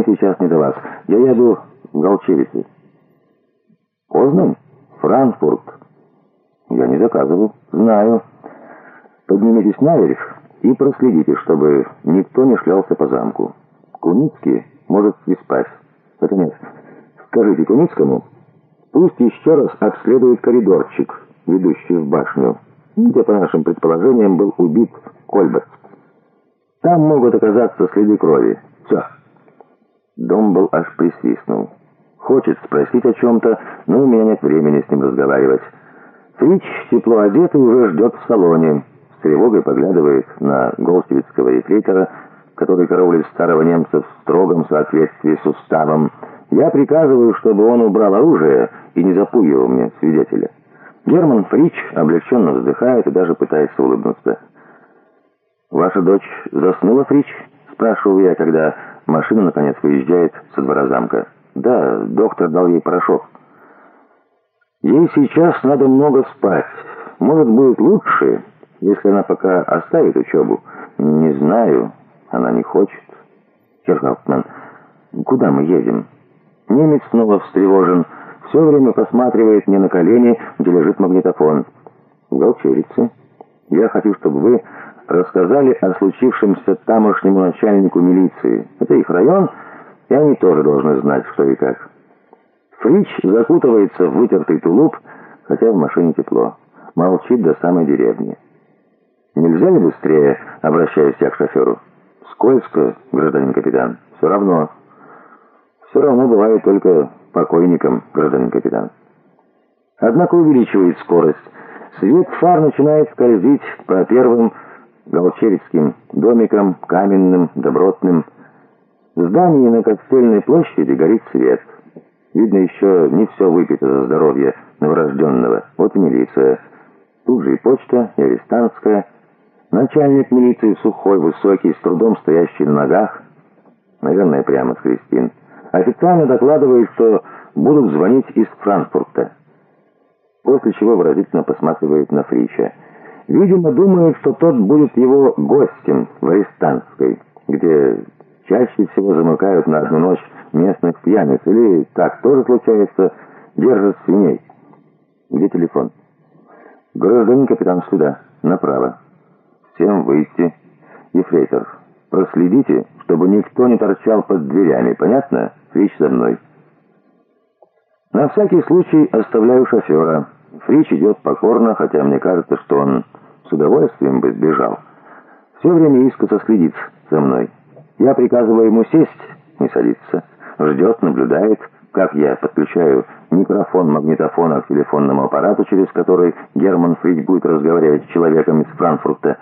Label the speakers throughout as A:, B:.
A: Мне сейчас не до вас. Я еду в Голчевицу. Познань? Франкфурт. Я не заказывал. Знаю. Поднимитесь наверх и проследите, чтобы никто не шлялся по замку. Куницкий может и спать. Наконец, скажите Куницкому, пусть еще раз обследует коридорчик, ведущий в башню, где, по нашим предположениям, был убит Кольберт. Там могут оказаться следы крови. Все. Домбл аж присвистнул. Хочет спросить о чем-то, но у меня нет времени с ним разговаривать. Фрич, тепло одетый, уже ждет в салоне. С тревогой поглядывает на голсевицкого ефрейтора, который караулит старого немца в строгом соответствии с уставом. Я приказываю, чтобы он убрал оружие и не запугивал мне свидетеля. Герман Фрич облегченно вздыхает и даже пытается улыбнуться. «Ваша дочь заснула, Фрич?» — спрашиваю я, когда машина, наконец, выезжает со двора замка. «Да, доктор дал ей порошок». «Ей сейчас надо много спать. Может, будет лучше, если она пока оставит учебу?» «Не знаю. Она не хочет». «Хергауптман, куда мы едем?» Немец снова встревожен. Все время посматривает мне на колени, где лежит магнитофон. «В Голчерице. Я хочу, чтобы вы рассказали о случившемся тамошнему начальнику милиции. Это их район, и они тоже должны знать, что и как. Фрич закутывается в вытертый тулуп, хотя в машине тепло. Молчит до самой деревни. «Нельзя ли быстрее?» — обращаюсь я к шоферу. «Скользко, гражданин капитан. Все равно». «Все равно бывает только покойником, гражданин капитан». Однако увеличивает скорость. Свет фар начинает скользить по первым Голчевицким домиком, каменным, добротным. В здании на Костельной площади горит свет. Видно, еще не все выпито за здоровье новорожденного. Вот и милиция. Тут же и почта, и арестантская. Начальник милиции сухой, высокий, с трудом стоящий на ногах. Наверное, прямо с Кристин. Официально докладывает, что будут звонить из Франкфурта. После чего выразительно посматривает на Фрича. Видимо, думает, что тот будет его гостем в Арестантской, где чаще всего замыкают на одну ночь местных пьяниц. Или так тоже случается, держат свиней. Где телефон? Гражданин капитан сюда, направо. Всем выйти. Ефрейтор, проследите, чтобы никто не торчал под дверями, понятно? Фрич за мной. На всякий случай оставляю шофера. Фрич идет покорно, хотя мне кажется, что он с удовольствием бы сбежал. Все время искоса следит за мной. Я приказываю ему сесть, не садится. Ждет, наблюдает, как я подключаю микрофон магнитофона к телефонному аппарату, через который Герман Фрич будет разговаривать с человеком из Франкфурта.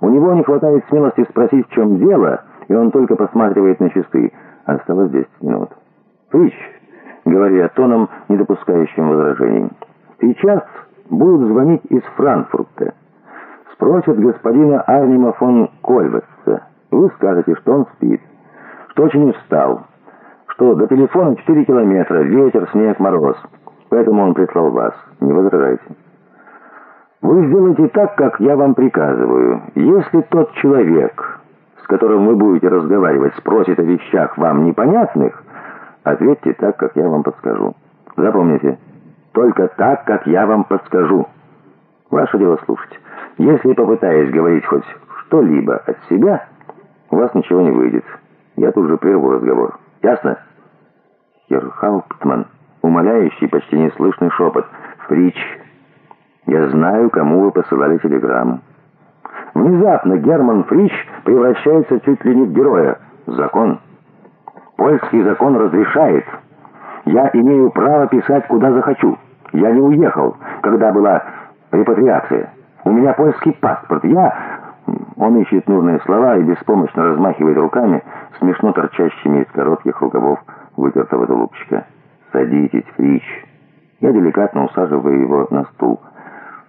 A: У него не хватает смелости спросить, в чем дело, и он только посматривает на часы. Осталось 10 минут. «Фрич», — говорю я тоном, не допускающим возражений, — «сейчас будут звонить из Франкфурта» спросят господина Арнима фон Кольвесца. Вы скажете, что он спит, что очень устал, что до телефона 4 километра, ветер, снег, мороз. Поэтому он прислал вас. Не возражайте. Вы сделаете так, как я вам приказываю. Если тот человек, с которым вы будете разговаривать, спросит о вещах вам непонятных, ответьте так, как я вам подскажу. Запомните, только так, как я вам подскажу. Ваше дело слушать. Если попытаюсь говорить хоть что-либо от себя, у вас ничего не выйдет. Я тут же прерву разговор. Ясно? Херхауптман, умоляющий, почти неслышный шепот. Фрич, я знаю, кому вы посылали телеграмму. Внезапно Герман Фрич превращается чуть ли не в героя. Закон. Польский закон разрешает. Я имею право писать, куда захочу. Я не уехал, когда была репатриация. У меня польский паспорт. Я...» Он ищет нужные слова и беспомощно размахивает руками, смешно торчащими из коротких рукавов вытертого тулупчика. «Садитесь, Фрич». Я деликатно усаживаю его на стул.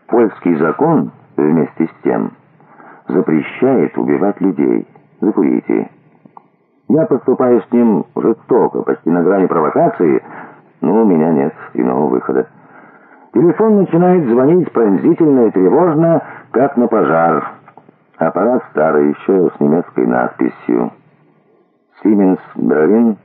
A: Польский закон, вместе с тем, запрещает убивать людей. Закурите. Я поступаю с ним жестоко, почти на грани провокации, но у меня нет иного выхода. Телефон начинает звонить пронзительно и тревожно, как на пожар. Аппарат старый, еще с немецкой надписью. Сименс Берлин